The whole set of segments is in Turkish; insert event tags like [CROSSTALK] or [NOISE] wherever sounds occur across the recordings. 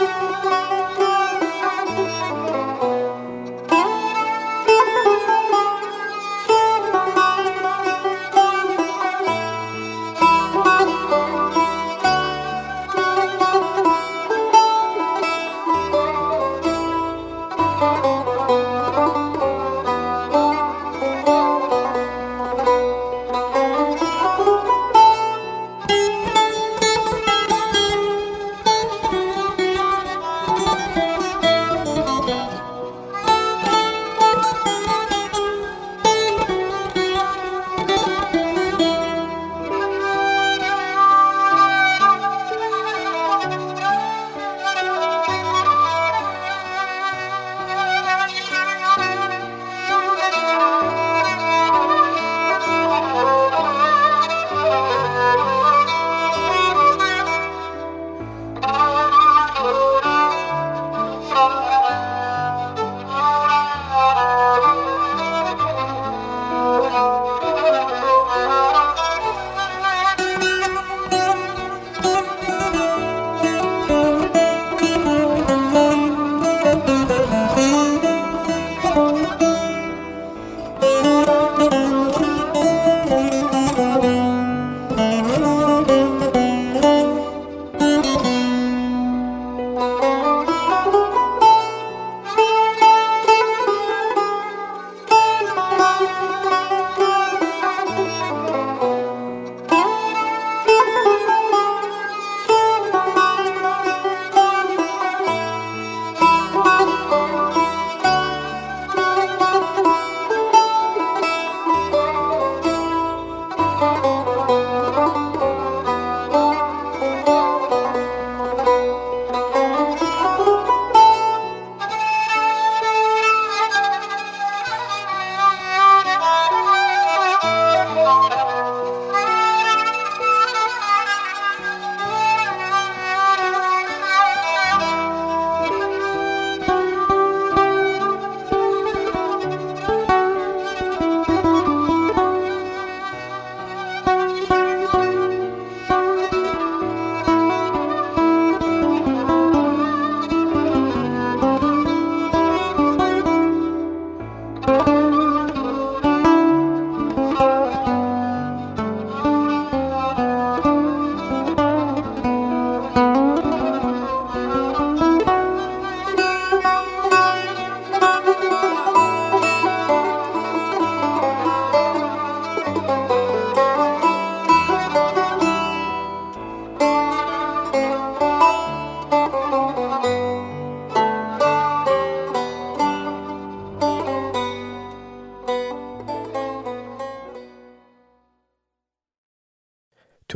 Música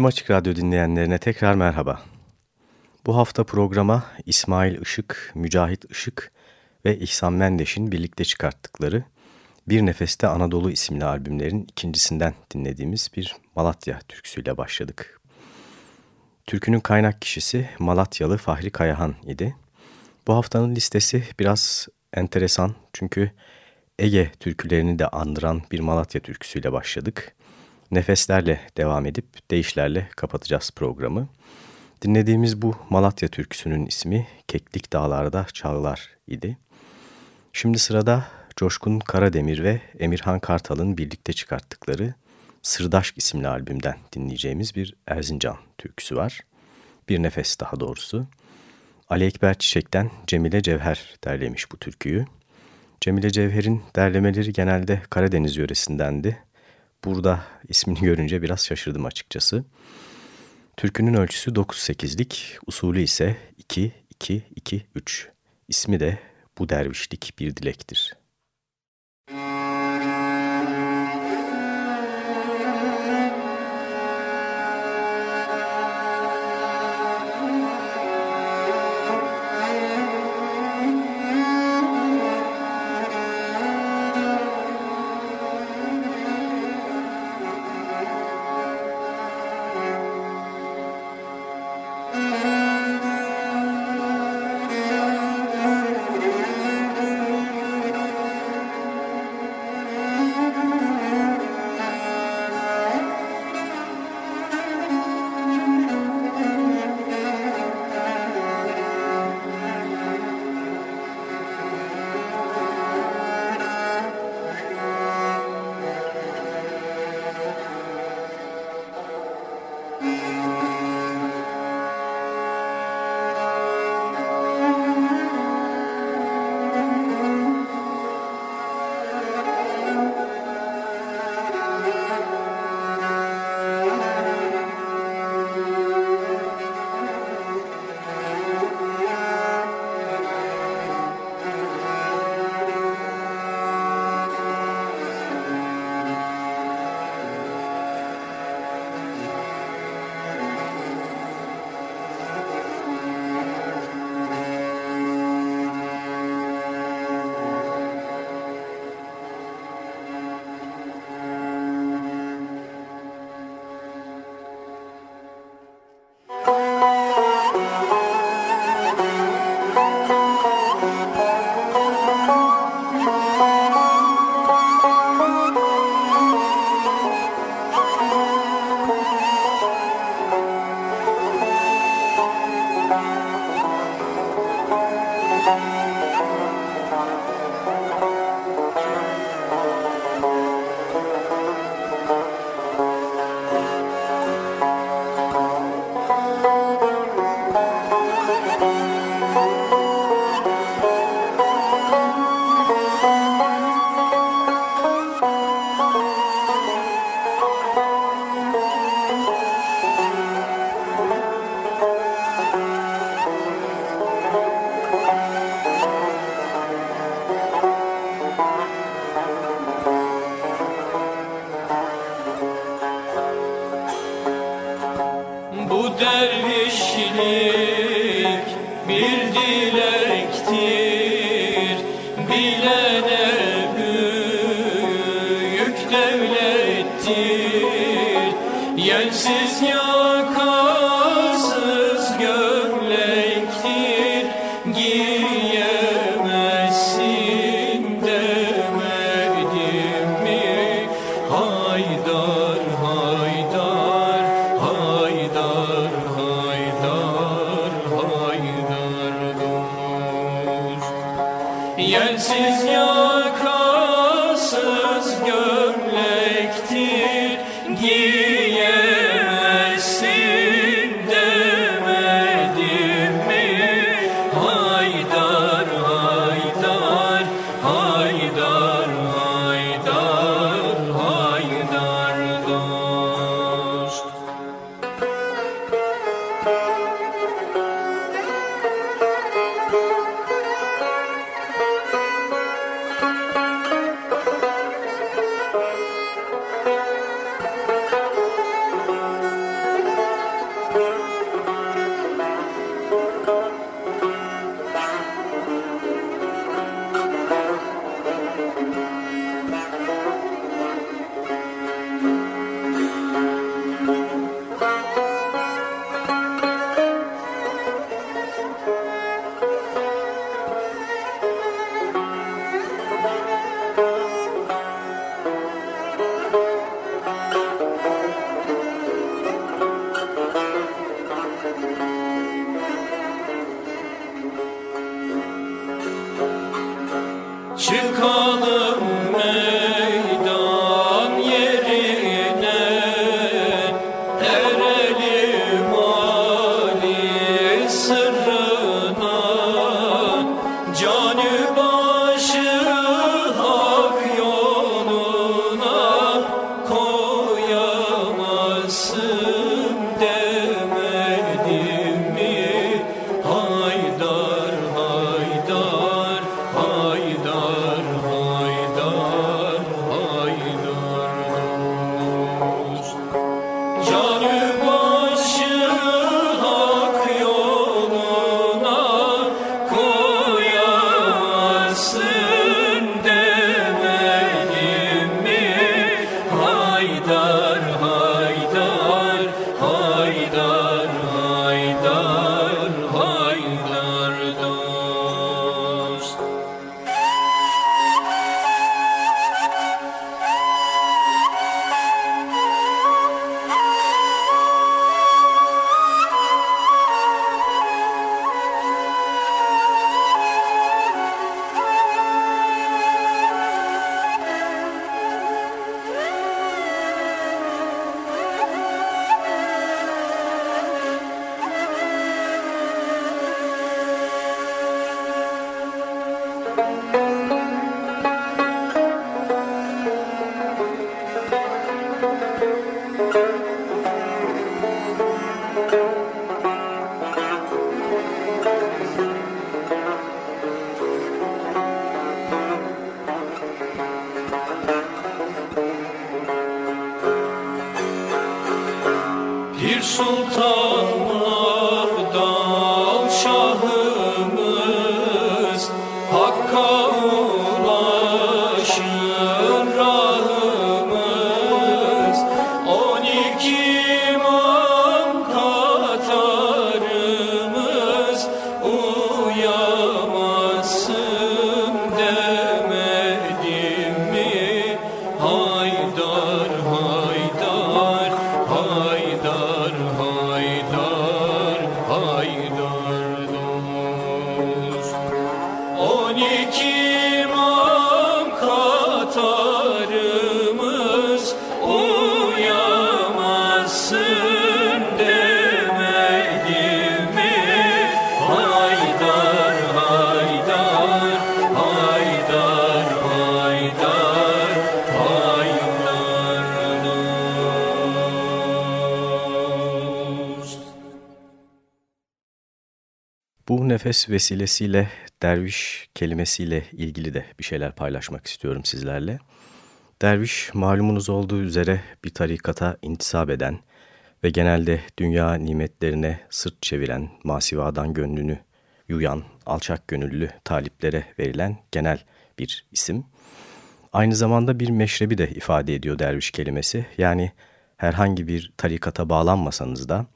Açık Radyo dinleyenlerine tekrar merhaba. Bu hafta programa İsmail Işık, Mücahit Işık ve İhsan Mendeş'in birlikte çıkarttıkları Bir Nefeste Anadolu isimli albümlerin ikincisinden dinlediğimiz bir Malatya türküsüyle başladık. Türkünün kaynak kişisi Malatyalı Fahri Kayahan idi. Bu haftanın listesi biraz enteresan çünkü Ege türkülerini de andıran bir Malatya türküsüyle başladık. Nefeslerle devam edip deyişlerle kapatacağız programı. Dinlediğimiz bu Malatya türküsünün ismi Keklik Dağlarda Çağlar idi. Şimdi sırada Coşkun Karademir ve Emirhan Kartal'ın birlikte çıkarttıkları Sırdaşk isimli albümden dinleyeceğimiz bir Erzincan türküsü var. Bir nefes daha doğrusu. Ali Ekber Çiçek'ten Cemile Cevher derlemiş bu türküyü. Cemile Cevher'in derlemeleri genelde Karadeniz yöresindendi. Burada ismini görünce biraz şaşırdım açıkçası. Türkünün ölçüsü 9-8'lik, usulü ise 2-2-2-3. İsmi de Bu Dervişlik Bir Dilektir. devlettir Yersiz yar Pir Sultan'a nefes vesilesiyle derviş kelimesiyle ilgili de bir şeyler paylaşmak istiyorum sizlerle. Derviş malumunuz olduğu üzere bir tarikata intisap eden ve genelde dünya nimetlerine sırt çeviren, masivadan gönlünü yuyan, alçak gönüllü taliplere verilen genel bir isim. Aynı zamanda bir meşrebi de ifade ediyor derviş kelimesi. Yani herhangi bir tarikata bağlanmasanız da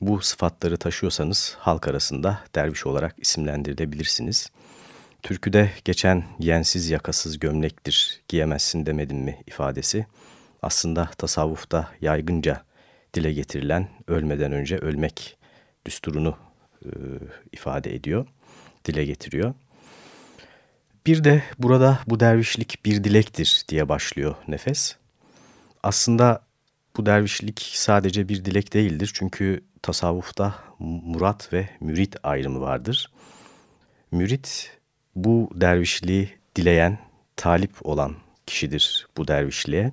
bu sıfatları taşıyorsanız halk arasında derviş olarak isimlendirilebilirsiniz. Türküde geçen yensiz yakasız gömlektir giyemezsin demedim mi ifadesi aslında tasavvufta yaygınca dile getirilen ölmeden önce ölmek düsturunu e, ifade ediyor, dile getiriyor. Bir de burada bu dervişlik bir dilektir diye başlıyor nefes. Aslında bu dervişlik sadece bir dilek değildir çünkü tasavvufta murat ve mürit ayrımı vardır. Mürit bu dervişliği dileyen, talip olan kişidir bu dervişliğe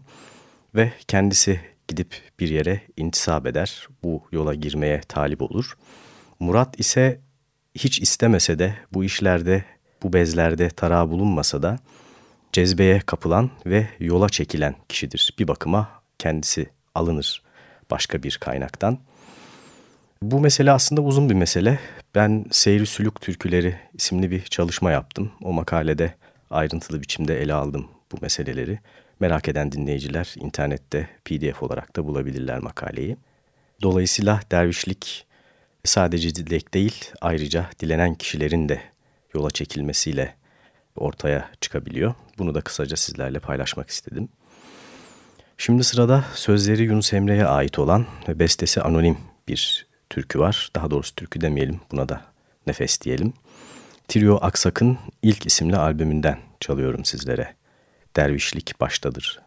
ve kendisi gidip bir yere intisap eder, bu yola girmeye talip olur. Murat ise hiç istemese de bu işlerde, bu bezlerde tarağı bulunmasa da cezbeye kapılan ve yola çekilen kişidir. Bir bakıma kendisi alınır başka bir kaynaktan. Bu mesele aslında uzun bir mesele. Ben Seyri Sülük Türküleri isimli bir çalışma yaptım. O makalede ayrıntılı biçimde ele aldım bu meseleleri. Merak eden dinleyiciler internette pdf olarak da bulabilirler makaleyi. Dolayısıyla dervişlik sadece dilek değil ayrıca dilenen kişilerin de yola çekilmesiyle ortaya çıkabiliyor. Bunu da kısaca sizlerle paylaşmak istedim. Şimdi sırada sözleri Yunus Emre'ye ait olan ve bestesi anonim bir türkü var. Daha doğrusu türkü demeyelim buna da nefes diyelim. Trio Aksak'ın ilk isimli albümünden çalıyorum sizlere. Dervişlik baştadır.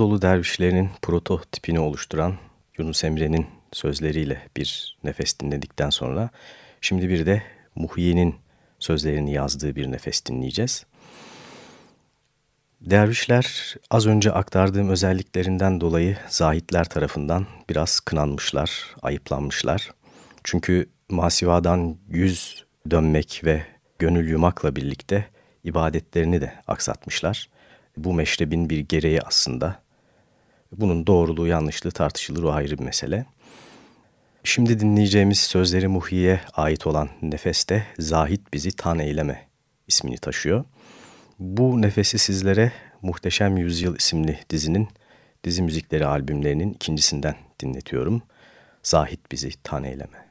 Anadolu dervişlerinin prototipini oluşturan Yunus Emre'nin sözleriyle bir nefes dinledikten sonra şimdi bir de Muhyi'nin sözlerini yazdığı bir nefes dinleyeceğiz. Dervişler az önce aktardığım özelliklerinden dolayı zahitler tarafından biraz kınanmışlar, ayıplanmışlar. Çünkü masivadan yüz dönmek ve gönül yumakla birlikte ibadetlerini de aksatmışlar bu meşrebin bir gereği aslında. Bunun doğruluğu yanlışlığı tartışılır o ayrı bir mesele. Şimdi dinleyeceğimiz sözleri Muhi'ye ait olan nefeste Zahit Bizi Tan Eyleme ismini taşıyor. Bu nefesi sizlere Muhteşem Yüzyıl isimli dizinin dizi müzikleri albümlerinin ikincisinden dinletiyorum. Zahit Bizi Tan Eyleme.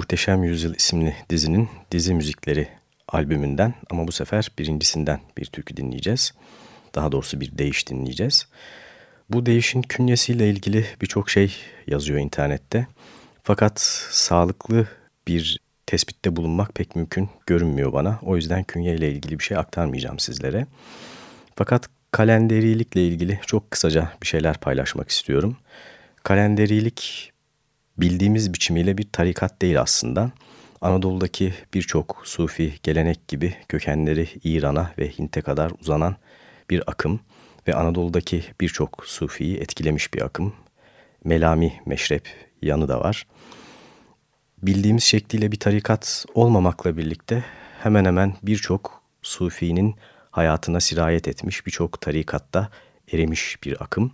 Muhteşem Yüzyıl isimli dizinin dizi müzikleri albümünden ama bu sefer birincisinden bir türkü dinleyeceğiz. Daha doğrusu bir değiş dinleyeceğiz. Bu değişin künyesiyle ilgili birçok şey yazıyor internette. Fakat sağlıklı bir tespitte bulunmak pek mümkün görünmüyor bana. O yüzden künye ile ilgili bir şey aktarmayacağım sizlere. Fakat kalenderilikle ilgili çok kısaca bir şeyler paylaşmak istiyorum. Kalenderilik bildiğimiz biçimiyle bir tarikat değil aslında. Anadolu'daki birçok sufi gelenek gibi kökenleri İran'a ve Hint'e kadar uzanan bir akım ve Anadolu'daki birçok sufiyi etkilemiş bir akım. Melami meşrep yanı da var. Bildiğimiz şekliyle bir tarikat olmamakla birlikte hemen hemen birçok sufinin hayatına sirayet etmiş, birçok tarikatta erimiş bir akım.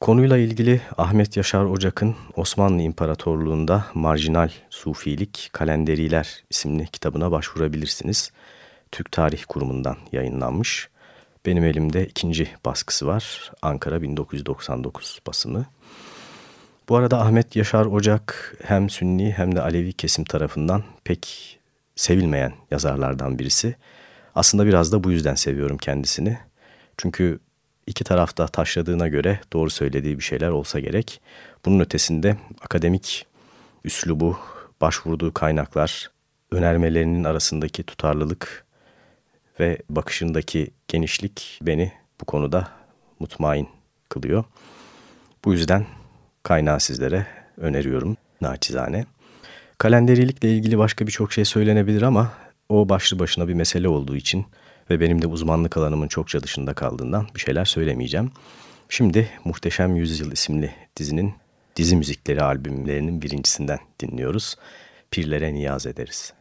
Konuyla ilgili Ahmet Yaşar Ocak'ın Osmanlı İmparatorluğu'nda Marjinal Sufilik Kalenderiler isimli kitabına başvurabilirsiniz. Türk Tarih Kurumu'ndan yayınlanmış. Benim elimde ikinci baskısı var. Ankara 1999 basımı. Bu arada Ahmet Yaşar Ocak hem Sünni hem de Alevi kesim tarafından pek sevilmeyen yazarlardan birisi. Aslında biraz da bu yüzden seviyorum kendisini. Çünkü iki tarafta taşladığına göre doğru söylediği bir şeyler olsa gerek. Bunun ötesinde akademik üslubu, başvurduğu kaynaklar, önermelerinin arasındaki tutarlılık ve bakışındaki genişlik beni bu konuda mutmain kılıyor. Bu yüzden kaynağı sizlere öneriyorum naçizane. Kalenderilikle ilgili başka birçok şey söylenebilir ama o başlı başına bir mesele olduğu için ve benim de uzmanlık alanımın çokça dışında kaldığından bir şeyler söylemeyeceğim. Şimdi Muhteşem Yüzyıl isimli dizinin dizi müzikleri albümlerinin birincisinden dinliyoruz. Pirlere niyaz ederiz.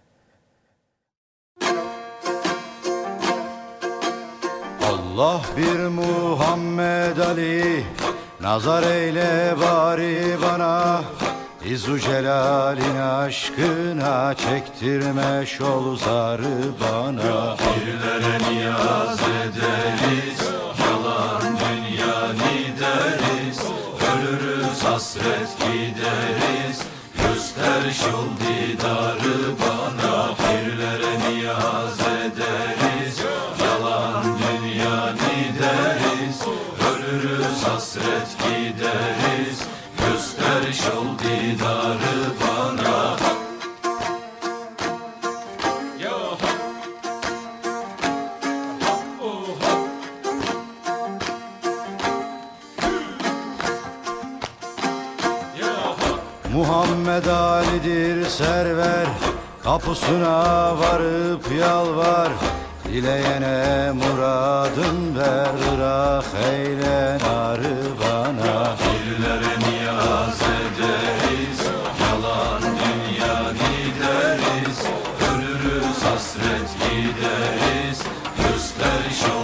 Allah bir Muhammed Ali Nazar eyle bari bana İzu celalin aşkına çektirme şol zarı bana. Pirlere niyaz ederiz Yalan dünya gideriz Ölürüz hasret gideriz Göster şol didarı bana Ali'dir server. Kapısına varıp yalvar Dileyene muradın ver. Irak eyle narı bana. Pirlere niyaz ederiz Yalan dünya gideriz. Ölürüz hasret gideriz. Göster şol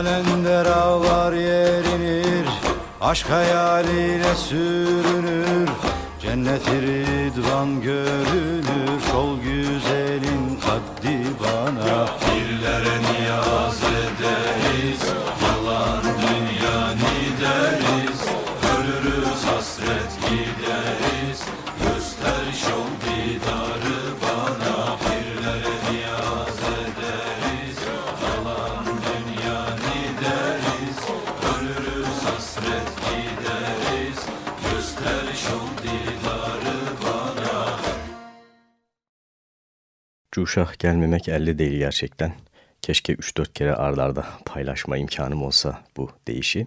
Kalender ağlar yerinir Aşk hayaliyle sürünür. Cenneti ridvan görünür uçuşa uşa gelmemek elde değil gerçekten. Keşke 3-4 kere ardarda paylaşma imkanım olsa bu deyişi.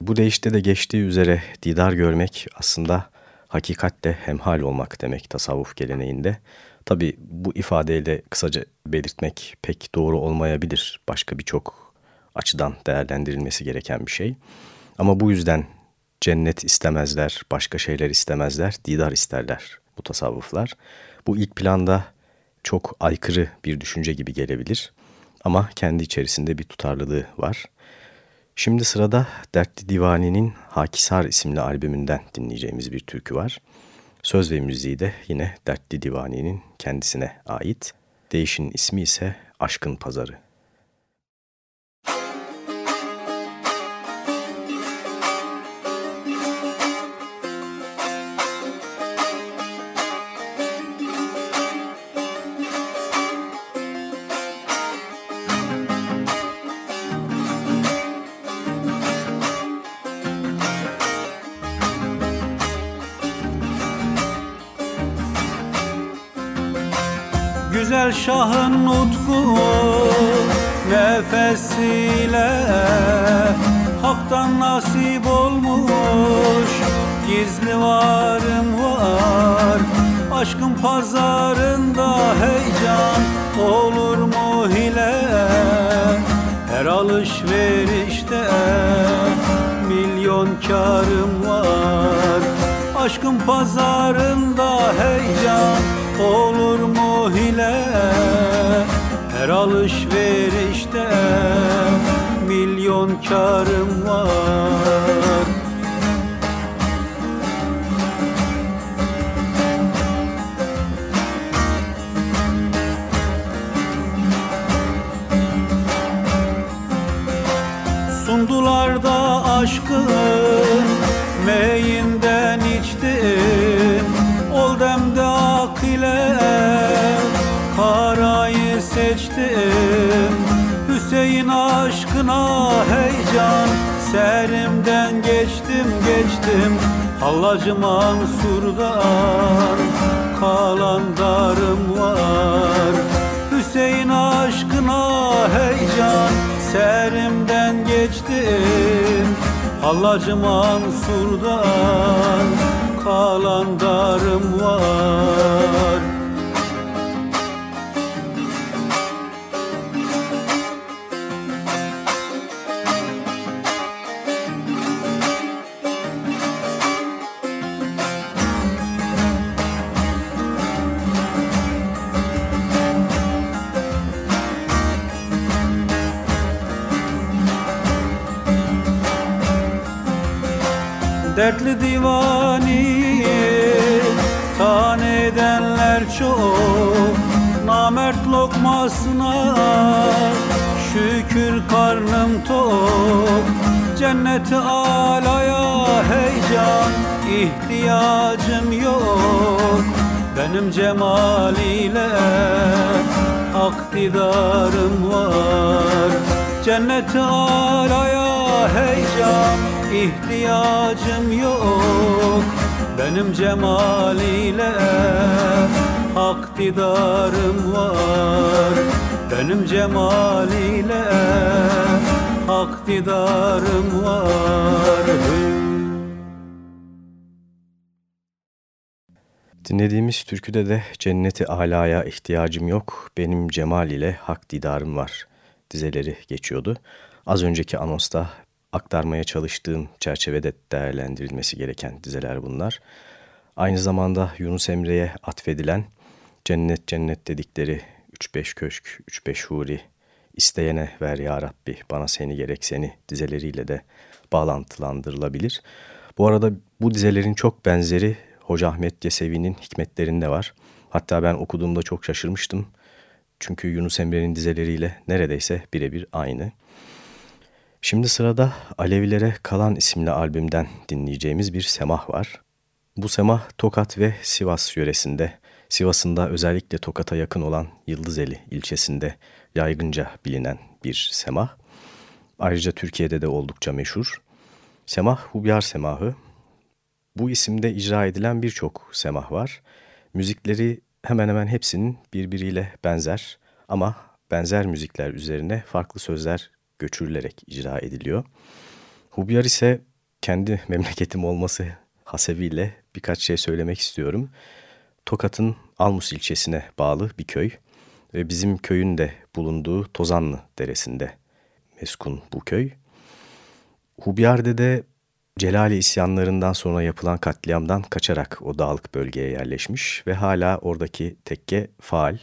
Bu deyişte de geçtiği üzere didar görmek aslında hakikatle hemhal olmak demek tasavvuf geleneğinde. Tabi bu ifadeyle kısaca belirtmek pek doğru olmayabilir. Başka birçok açıdan değerlendirilmesi gereken bir şey. Ama bu yüzden cennet istemezler, başka şeyler istemezler, didar isterler bu tasavvuflar. Bu ilk planda çok aykırı bir düşünce gibi gelebilir ama kendi içerisinde bir tutarlılığı var. Şimdi sırada Dertli Divani'nin Hakisar isimli albümünden dinleyeceğimiz bir türkü var. Söz ve müziği de yine Dertli Divani'nin kendisine ait. Değişin ismi ise Aşkın Pazarı. Güzel şahın nutku nefesiyle Hak'tan nasip olmuş. Gizli varım var Aşkın pazarında heyecan olur mu hile? Her alışverişte milyon karım var Aşkın pazarında heyecan olur mu hile? Her alışverişte milyon karım var Serimden geçtim geçtim. Hallacı Mansur'dan kalan darım var. Hüseyin aşkına heyecan Serimden geçtim. Hallacı Mansur'dan kalan darım var Dertli divani tan edenler çok. Namert lokmasına şükür karnım tok. Cenneti alaya heyecan ihtiyacım yok. Benim cemal ile hak var. Cenneti alaya heyecan ihtiyacım yok. Benim cemal ile hak didarım var. Benim cemal ile hak didarım var. Dinlediğimiz türküde de cenneti alaya ihtiyacım yok, benim cemal ile hak didarım var dizeleri geçiyordu. Az önceki anosta aktarmaya çalıştığım çerçevede değerlendirilmesi gereken dizeler bunlar. Aynı zamanda Yunus Emre'ye atfedilen cennet cennet dedikleri 3-5 köşk, 3-5 huri, isteyene ver ya Rabbi bana seni gerek seni dizeleriyle de bağlantılandırılabilir. Bu arada bu dizelerin çok benzeri Hoca Ahmet Yesevi'nin hikmetlerinde var. Hatta ben okuduğumda çok şaşırmıştım. Çünkü Yunus Emre'nin dizeleriyle neredeyse birebir aynı. Şimdi sırada Alevilere Kalan isimli albümden dinleyeceğimiz bir semah var. Bu semah Tokat ve Sivas yöresinde, Sivas'ın da özellikle Tokat'a yakın olan Yıldızeli ilçesinde yaygınca bilinen bir semah. Ayrıca Türkiye'de de oldukça meşhur. Semah Hubyar Semahı. Bu isimde icra edilen birçok semah var. Müzikleri hemen hemen hepsinin birbiriyle benzer ama benzer müzikler üzerine farklı sözler göçürülerek icra ediliyor. Hubyar ise kendi [LAUGHS] memleketim olması hasebiyle birkaç şey söylemek istiyorum. Tokat'ın Almus ilçesine bağlı bir köy ve bizim köyün de bulunduğu Tozanlı Deresi'nde meskun bu köy. Hubyar'de de Celali isyanlarından sonra yapılan katliamdan kaçarak o dağlık bölgeye yerleşmiş ve hala oradaki tekke faal.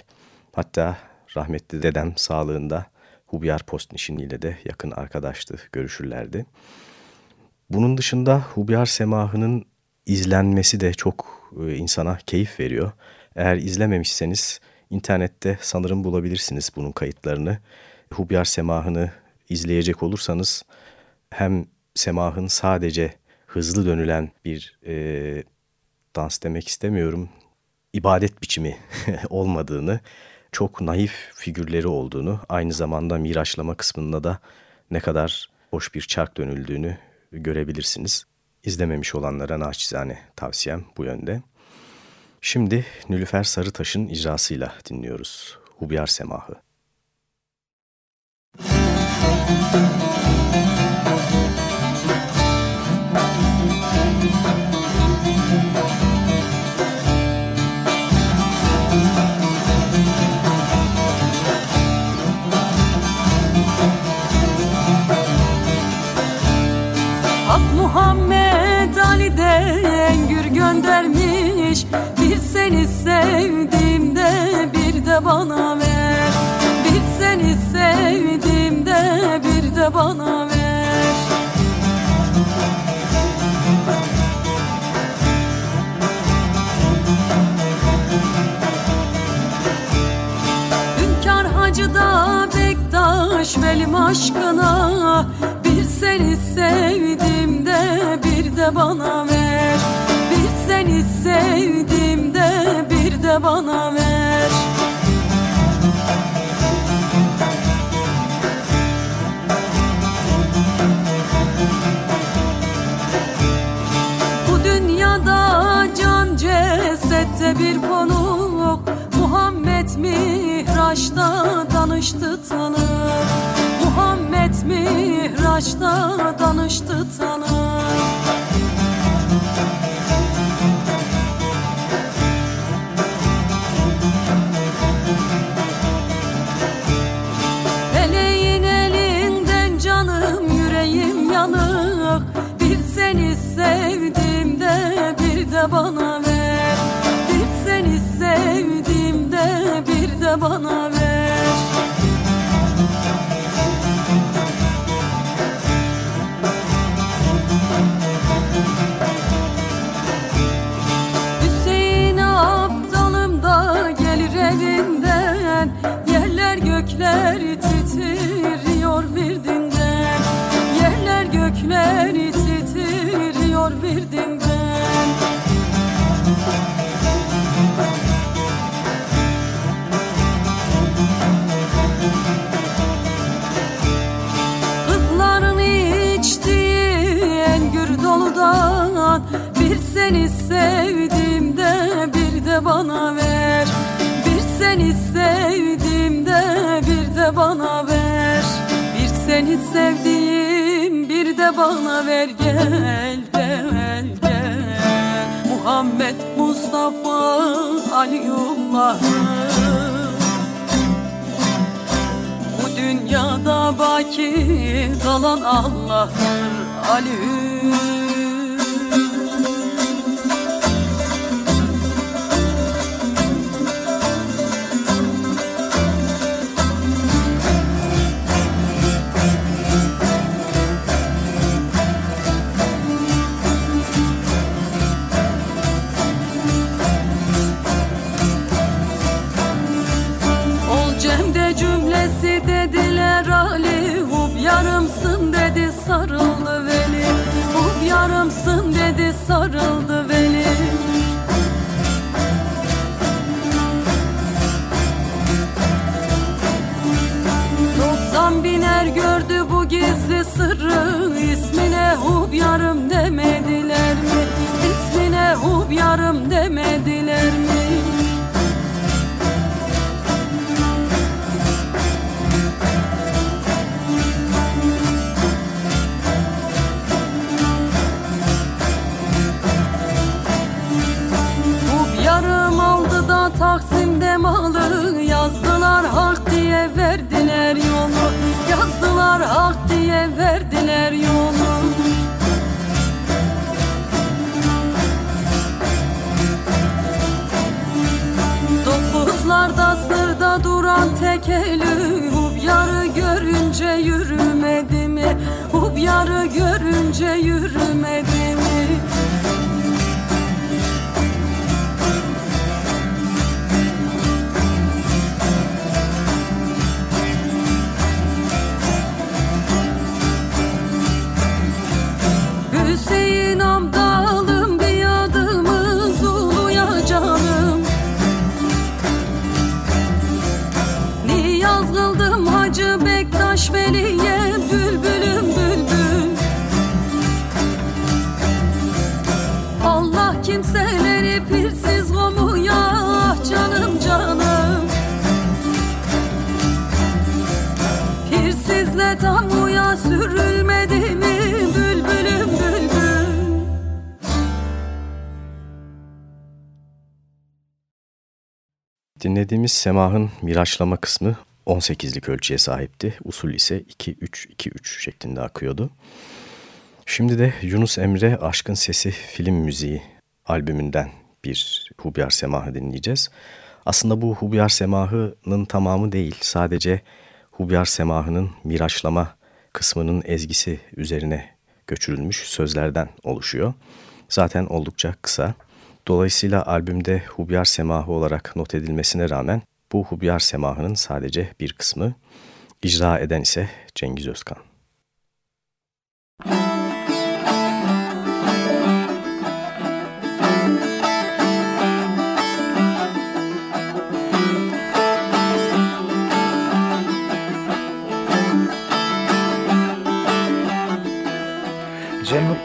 Hatta rahmetli dedem sağlığında Hubyar Postnişiniyle de yakın arkadaştı, görüşürlerdi. Bunun dışında Hubyar Semahı'nın izlenmesi de çok e, insana keyif veriyor. Eğer izlememişseniz internette sanırım bulabilirsiniz bunun kayıtlarını. Hubyar Semahı'nı izleyecek olursanız hem semahın sadece hızlı dönülen bir e, dans demek istemiyorum, ibadet biçimi [LAUGHS] olmadığını, çok naif figürleri olduğunu, aynı zamanda miraçlama kısmında da ne kadar hoş bir çark dönüldüğünü görebilirsiniz. İzlememiş olanlara naçizane tavsiyem bu yönde. Şimdi Nülüfer Sarıtaş'ın icrasıyla dinliyoruz. Hubyar Semahı. Müzik seni sevdiğimde bir de bana ver. Bir seni sevdiğimde bir de bana ver. Hünkar Hacı'da Bektaş Velim aşkına Bir seni sevdiğimde bir de bana ver. Bir seni sevdiğimde de bana ver. Bu dünyada can cesette bir konuk. Muhammed Mihraç'ta danıştı tanır. Muhammed Mihraç'ta danıştı tanır bana ver. Hüseyin aptalım da gelir evinden Yerler gökler titriyor birdinden Yerler gökler titriyor birdinden Kızların seni sevdiğimde bir de bana ver. Bir seni sevdiğimde bir de bana ver. Bir seni sevdiğim bir de bana ver. Gel gel gel. Muhammed Mustafa Aliullah'ım dünyada baki kalan Allah'tır Ali sarıldı veli. Hub yarımsın dedi sarıldı veli. Doksan biner gördü bu gizli sırrı. İsmine hub yarım demediler mi? İsmine hub yarım demediler verdiler yolu. Dokuzlarda sırda duran tekeli Hub yarı görünce yürümedi mi? Hub yarı görünce yürümedi Dinlediğimiz semahın miraçlama kısmı 18'lik ölçüye sahipti. Usul ise 2-3-2-3 şeklinde akıyordu. Şimdi de Yunus Emre Aşkın Sesi Film Müziği albümünden bir Hubyar Semahı dinleyeceğiz. Aslında bu Hubyar Semahı'nın tamamı değil, sadece Hubyar Semahı'nın miraçlama kısmının ezgisi üzerine göçürülmüş sözlerden oluşuyor. Zaten oldukça kısa. Dolayısıyla albümde Hubyar Semahı olarak not edilmesine rağmen bu Hubyar Semahı'nın sadece bir kısmı, icra eden ise Cengiz Özkan. Cem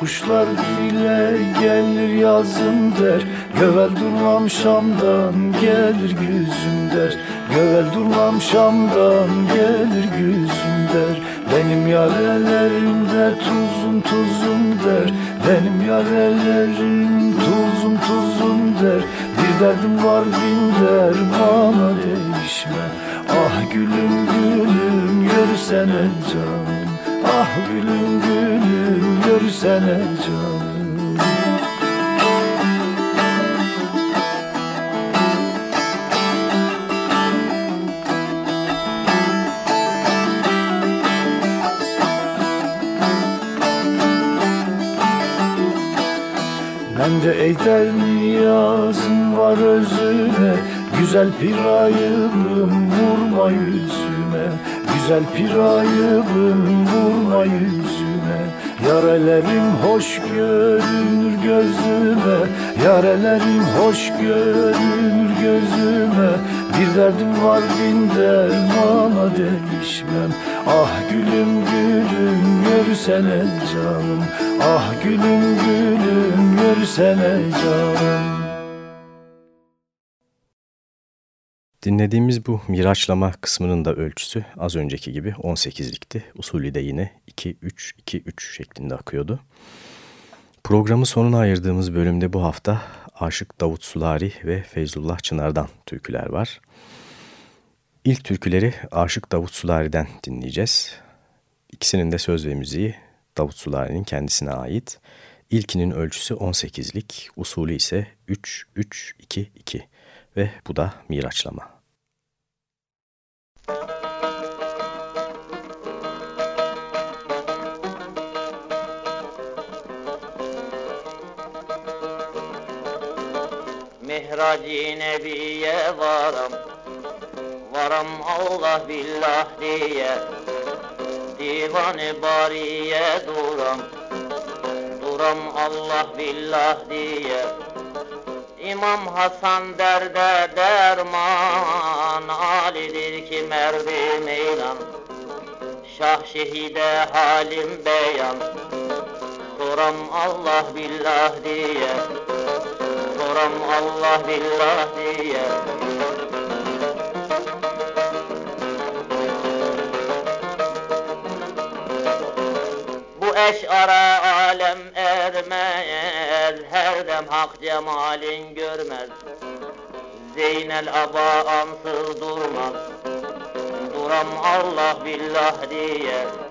kuşlar bile gelir yazım der. Gövel durmam Şam'dan gelir güzüm der. Gövel durmam Şam'dan gelir güzüm der. Benim yarelerimde tuzum tuzum der. Benim yarelerim tuzum tuzum der. Bir derdim var bin dermana değişme. Ah gülüm gülüm yürüsene canım Ah gülüm gülüm görsene canım. Bende eyder niyazım var özüne Güzel pirayımım vurma yüzüme Güzel pirayımım vurma yüzüme. Yarelerim hoş görünür gözüme. Yarelerim hoş görünür gözüme. Bir derdim var bin dermana değişmem. Ah gülüm gülüm yürüsene canım. Ah gülüm gülüm yürüsene canım Dinlediğimiz bu miraçlama kısmının da ölçüsü az önceki gibi 18'likti. Usulü de yine 2-3-2-3 şeklinde akıyordu. Programı sonuna ayırdığımız bölümde bu hafta Aşık Davut Sulari ve Feyzullah Çınar'dan türküler var. İlk türküleri Aşık Davut Sulari'den dinleyeceğiz. İkisinin de söz ve müziği Davut Sulari'nin kendisine ait. İlkinin ölçüsü 18'lik, usulü ise 3-3-2-2 ve bu da miraçlama. Mihracı Nebiye varam. Varam Allah billah diye Divanı bariye duram. Duram Allah billah diye İmam Hasan derde derman Alidir ki merdi meylan Şah şehide halim beyan. Soram Allah billah diye Soram Allah billah diye. Bu eşara alem ermez Her dem hak cemalin görmez. Zeynel aba ansız durmaz Duram Allah billah diye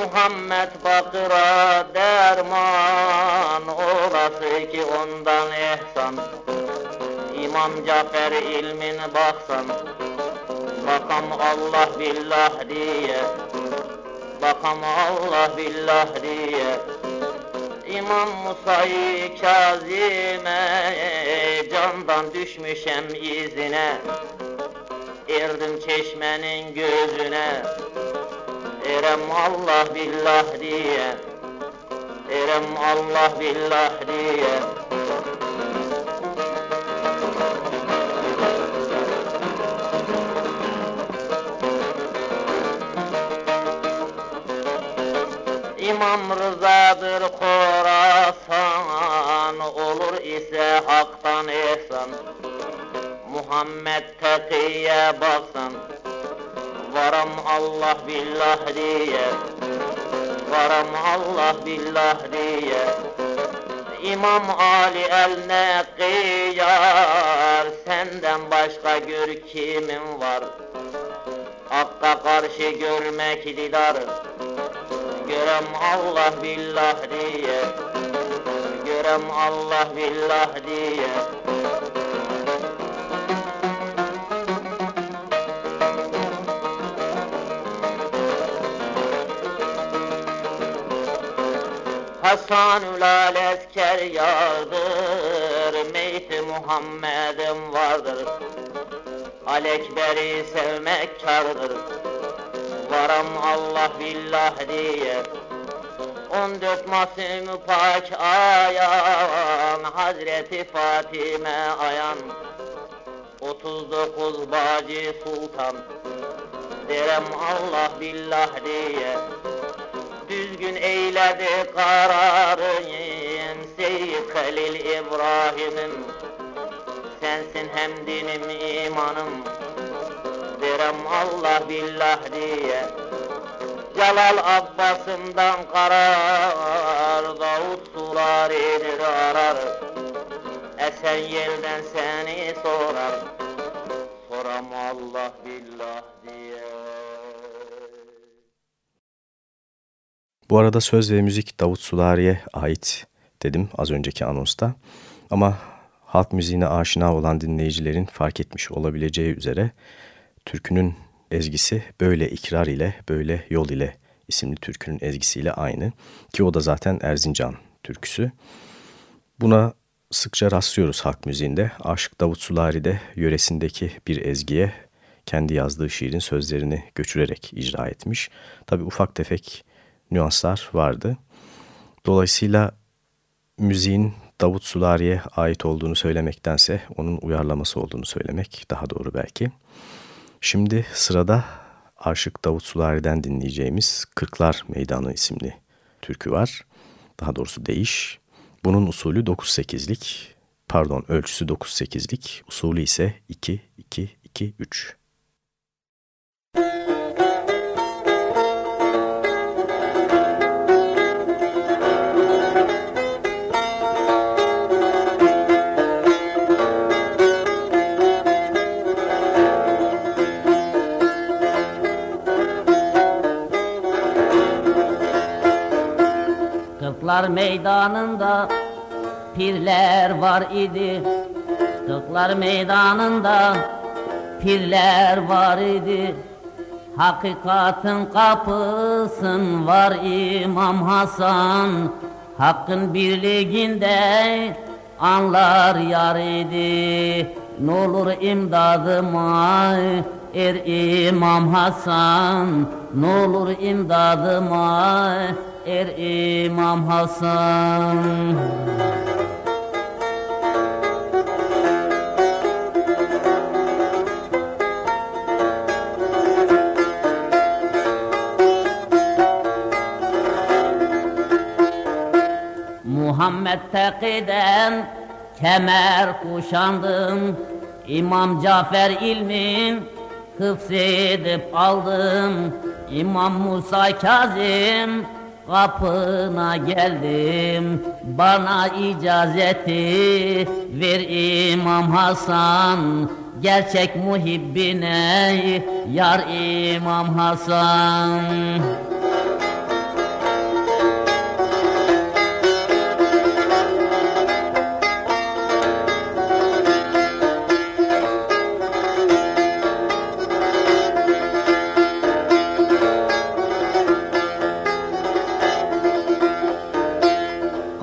Muhammed Bakır'a derman Olası ki ondan ehsan. İmam Cafer ilmin baksan Bakam Allah billah diye Bakam Allah billah diye. İmam Musa'yı Kazim'e Candan düşmüşem izine Erdim çeşmenin gözüne Erem Allah billah diye. Erem Allah billah diye. İmam Rıza'dır Khorasan Olur ise haktan ehsan. Muhammed Tekiye baksan Varam Allah billah diye. Varam Allah billah diye. İmam Ali el ne kıyar Senden başka gör kimin var? Hakka karşı görmek didar. Görem Allah billah diye. Görem Allah billah diye Hasanül Alesker yardır Meyti Muhammed'im vardır. Alekber'i sevmek kardır Varam Allah billah diye. On dört masum pak ayan Hazreti Fatime ayan. Otuz dokuz bacı sultan Derem Allah billah diye Düzgün eyledi kararın Seyyid Halil İbrahim'im. Sensin hem dinim imanım. Derem Allah billah diye. Celal Abbas'ımdan karar Davut sularidir arar. Esen yerden seni sorar. Soram Allah billah Bu arada söz ve müzik Davut Sulari'ye ait dedim az önceki anonsta. Ama halk müziğine aşina olan dinleyicilerin fark etmiş olabileceği üzere türkünün ezgisi Böyle ikrar ile Böyle yol ile isimli türkünün ezgisiyle aynı. Ki o da zaten Erzincan türküsü. Buna sıkça rastlıyoruz halk müziğinde. Aşık Davut Sulari de yöresindeki bir ezgiye kendi yazdığı şiirin sözlerini göçürerek icra etmiş. Tabi ufak tefek nüanslar vardı. Dolayısıyla müziğin Davut Sulari'ye ait olduğunu söylemektense onun uyarlaması olduğunu söylemek daha doğru belki. Şimdi sırada Aşık Davut Sulari'den dinleyeceğimiz Kırklar Meydanı isimli türkü var. Daha doğrusu değiş. Bunun usulü 9-8'lik, pardon ölçüsü 9-8'lik, usulü ise 2-2-2-3. Kırklar meydanında pirler var idi. Kırklar meydanında pirler var idi. Hakikatin kapısın var İmam Hasan. Hakkın birliğinde anlar yar idi. N'olur imdadıma er İmam Hasan. N'olur imdadıma er İmam Hasan. Muhammed Teki'den kemer kuşandım. İmam Cafer ilmin hıfzedip aldım. İmam Musa Kazim kapına geldim Bana icazeti ver İmam Hasan. Gerçek muhibbine yar İmam Hasan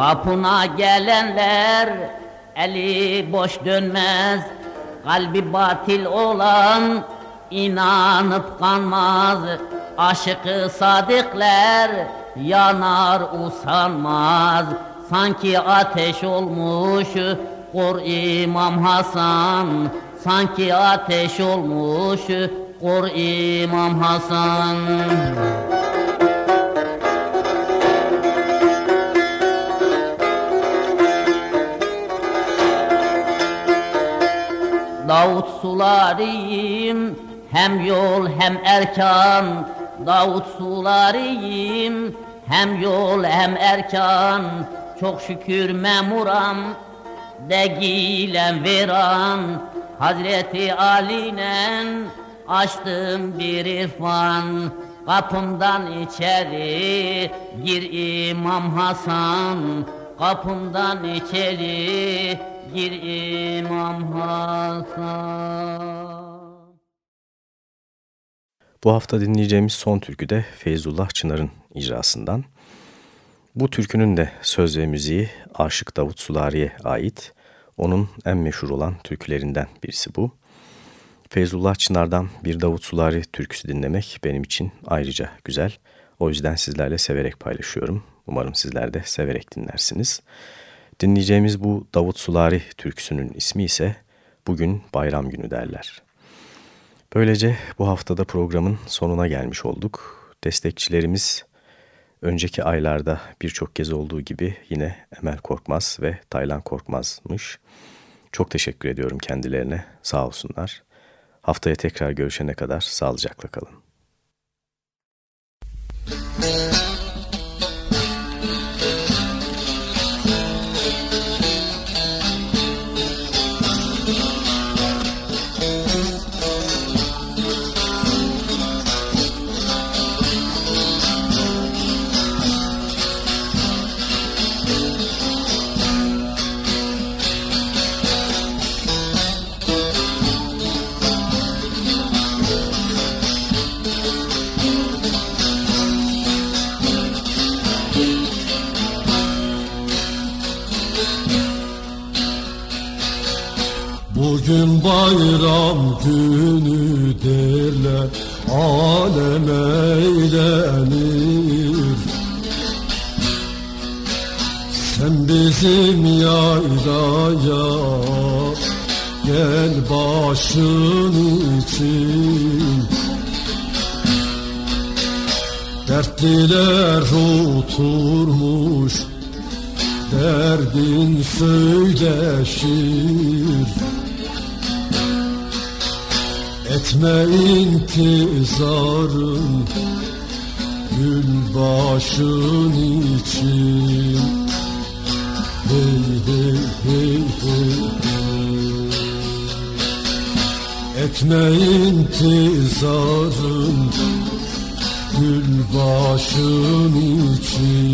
Kapına gelenler eli boş dönmez. Kalbi batil olan inanıp kanmaz. Aşıkı sadıklar yanar usanmaz. Sanki ateş olmuş Kur İmam Hasan. Sanki ateş olmuş Kur İmam Hasan Davut sularıyım. Hem yol hem erkan. Davut sularıyım. Hem yol hem erkan. Çok şükür memuram. Degilen veran. Hazreti Ali'nen açtım bir irfan. Kapımdan içeri gir İmam Hasan. Kapımdan içeri gir İmam Hasan Bu hafta dinleyeceğimiz son türkü de Feyzullah Çınar'ın icrasından. Bu türkünün de söz ve müziği Aşık Davut Sulari'ye ait. Onun en meşhur olan türkülerinden birisi bu. Feyzullah Çınar'dan bir Davut Sulari türküsü dinlemek benim için ayrıca güzel. O yüzden sizlerle severek paylaşıyorum. Umarım sizler de severek dinlersiniz. Dinleyeceğimiz bu Davut Sulari türküsünün ismi ise Bugün Bayram Günü derler. Böylece bu haftada programın sonuna gelmiş olduk. Destekçilerimiz önceki aylarda birçok kez olduğu gibi yine Emel Korkmaz ve Taylan Korkmaz'mış. Çok teşekkür ediyorum kendilerine. Sağ olsunlar. Haftaya tekrar görüşene kadar sağlıcakla kalın. Müzik Etme intizarın Gül başın için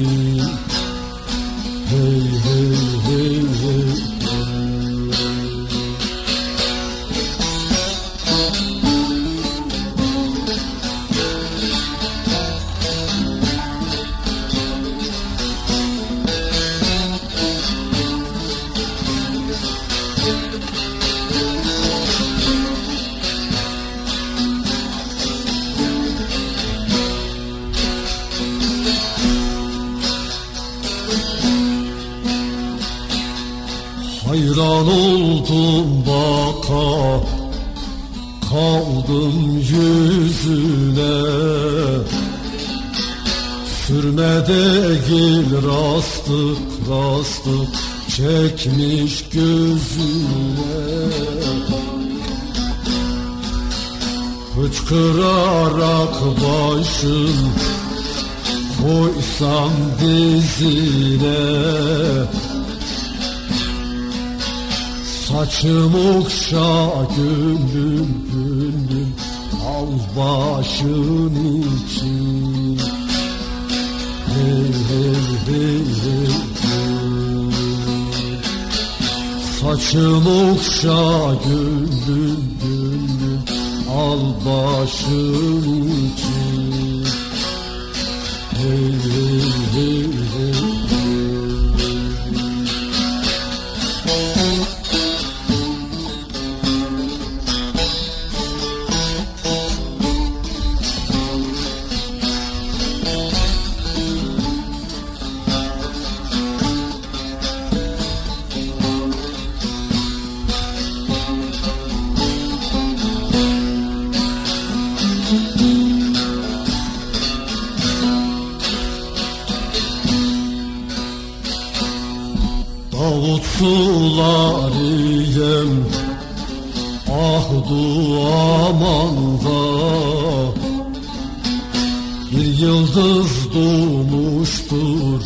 Kaldım yüzüne. Sürmede gil rastık rastık Çekmiş gözüne. Hıçkırarak başım Koysam dizine. Saçım okşa gönlüm gönlüm Al başın için Hey hey hey hey, hey. Saçım okşa gönlüm gönlüm Al başın için hey hey, hey. Davut sularıyım Ah duamanda Bir yıldız doğmuştur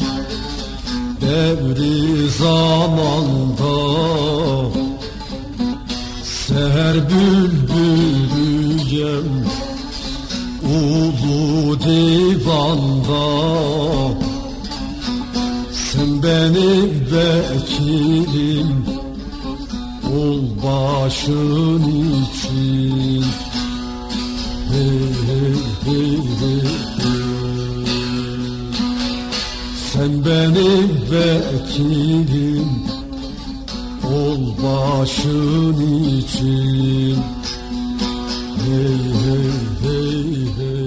Devri zamanda Seher bülbülüyem Ulu divanda benim vekilim Ol başın için Hey hey hey hey, hey. Sen benim vekilim Ol başın için Hey hey hey hey